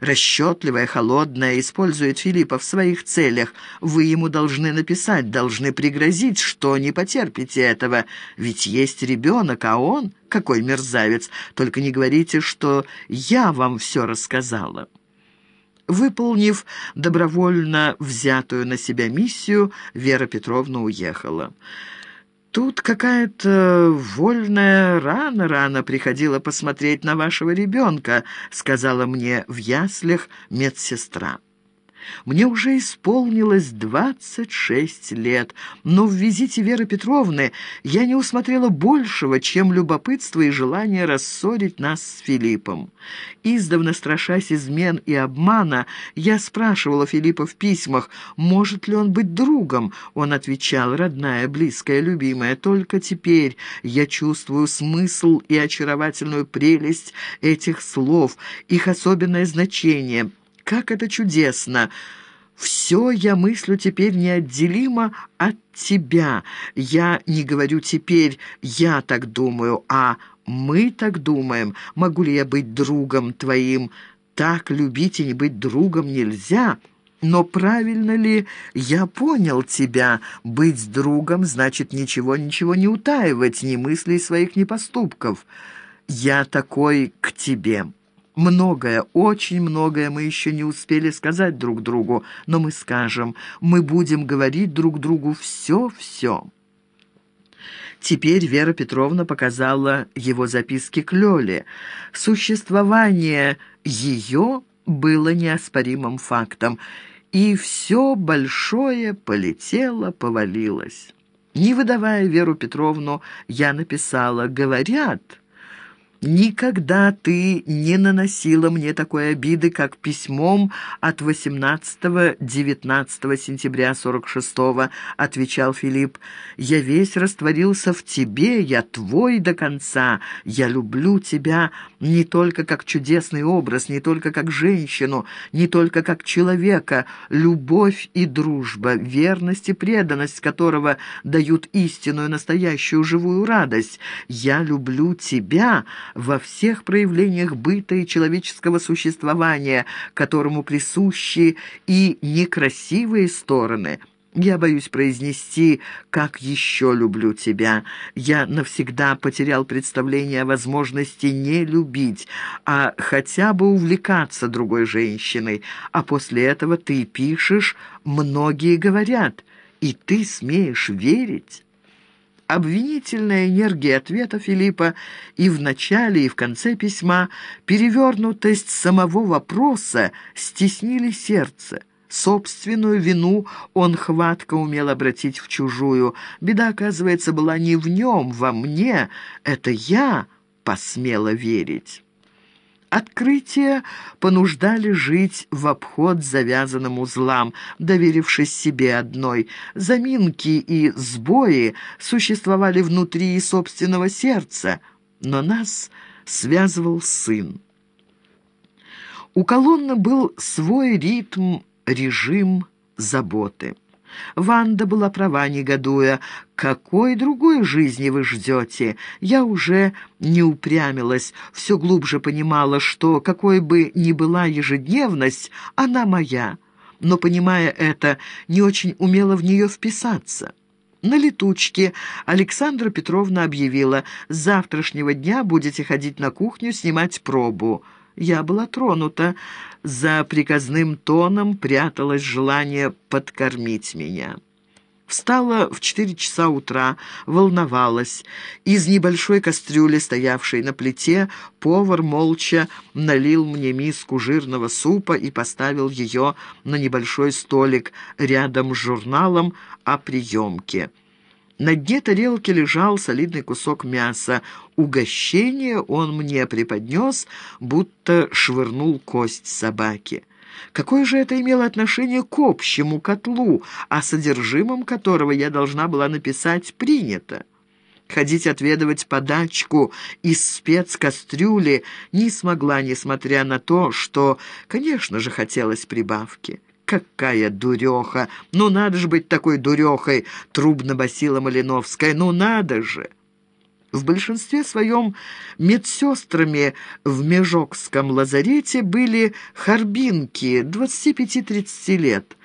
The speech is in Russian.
расчетливая, холодная, использует Филиппа в своих целях. Вы ему должны написать, должны пригрозить, что не потерпите этого. Ведь есть ребенок, а он, какой мерзавец. Только не говорите, что я вам все рассказала». Выполнив добровольно взятую на себя миссию, Вера Петровна уехала. Тут какая-то вольная рано-рано приходила посмотреть на вашего ребенка, сказала мне в яслях медсестра. Мне уже исполнилось 26 лет, но в визите Веры Петровны я не усмотрела большего, чем любопытство и желание рассорить нас с Филиппом. Издавна страшась измен и обмана, я спрашивала Филиппа в письмах, может ли он быть другом. Он отвечал, родная, близкая, любимая, только теперь я чувствую смысл и очаровательную прелесть этих слов, их особенное значение – как это чудесно! Все я мыслю теперь неотделимо от тебя. Я не говорю теперь «я так думаю», а «мы так думаем». Могу ли я быть другом твоим? Так любить и не быть другом нельзя». Но правильно ли я понял тебя? Быть другом значит ничего-ничего не утаивать, ни мыслей своих, ни поступков. Я такой к тебе». Многое, очень многое мы еще не успели сказать друг другу, но мы скажем, мы будем говорить друг другу все-все. Теперь Вера Петровна показала его записки к Лёле. Существование ее было неоспоримым фактом, и все большое полетело, повалилось. Не выдавая Веру Петровну, я написала «Говорят». Никогда ты не наносила мне такой обиды, как письмом от 18-19 сентября 46-го, отвечал Филипп. Я весь растворился в тебе, я твой до конца. Я люблю тебя не только как чудесный образ, не только как женщину, не только как человека. Любовь и дружба, верность и преданность которого дают истинную, настоящую, живую радость. Я люблю тебя, во всех проявлениях быта и человеческого существования, которому присущи и некрасивые стороны. Я боюсь произнести «как еще люблю тебя». Я навсегда потерял представление о возможности не любить, а хотя бы увлекаться другой женщиной. А после этого ты пишешь «многие говорят», и ты смеешь верить». Обвинительная энергия ответа Филиппа и в начале, и в конце письма, перевернутость самого вопроса стеснили сердце. Собственную вину он хватко умел обратить в чужую. Беда, оказывается, была не в нем, во мне. Это я посмела верить». Открытия понуждали жить в обход завязанным узлам, доверившись себе одной. Заминки и сбои существовали внутри собственного сердца, но нас связывал сын. У колонны был свой ритм, режим заботы. Ванда была права, негодуя. «Какой другой жизни вы ждете?» Я уже не упрямилась, все глубже понимала, что, какой бы ни была ежедневность, она моя. Но, понимая это, не очень умела в нее вписаться. На летучке Александра Петровна объявила, «С завтрашнего дня будете ходить на кухню снимать пробу». Я была тронута. За приказным тоном пряталось желание подкормить меня. Встала в четыре часа утра, волновалась. Из небольшой кастрюли, стоявшей на плите, повар молча налил мне миску жирного супа и поставил ее на небольшой столик рядом с журналом о приемке. На дне тарелки лежал солидный кусок мяса. Угощение он мне преподнес, будто швырнул кость собаки. Какое же это имело отношение к общему котлу, о содержимом которого я должна была написать «принято»? Ходить отведывать подачку из спецкастрюли не смогла, несмотря на то, что, конечно же, хотелось прибавки. Какая дуреха! Ну надо же быть такой дурехой!» — трубно басила Малиновская. «Ну надо же!» В большинстве своем медсестрами в Межокском лазарете были харбинки 25-30 лет.